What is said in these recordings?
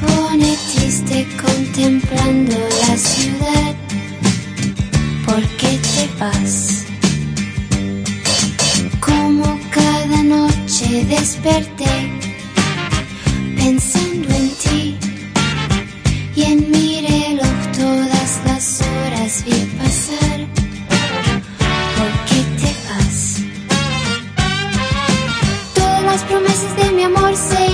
pone triste contemplando la ciudad. ¿Por qué te vas? Como cada noche desperté pensando en ti y en mi reloj todas las horas vi pasar. ¿Por qué te vas? Todas las promesas de mi amor se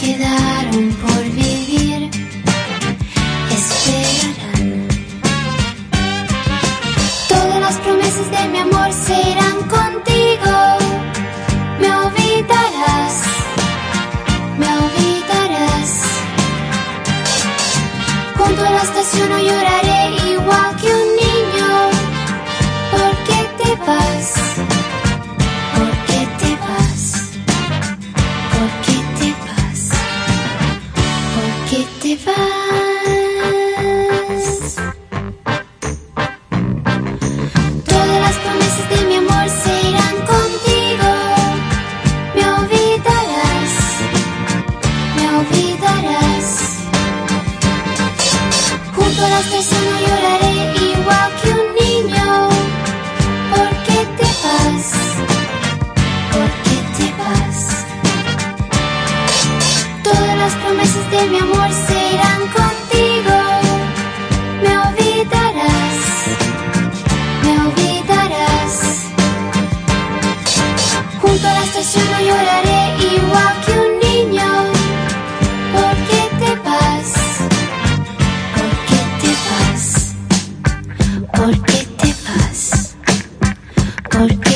quedaron por vivir esperarán. Todas las promesas de mi amor se irán contigo. Me olvidarás, me olvidarás. Junto a la estación no lloraré Todas las promesas Junto a la estación no lloraré igual que un niño. ¿Por qué te vas? ¿Por qué te vas? ¿Por qué te vas? ¿Por qué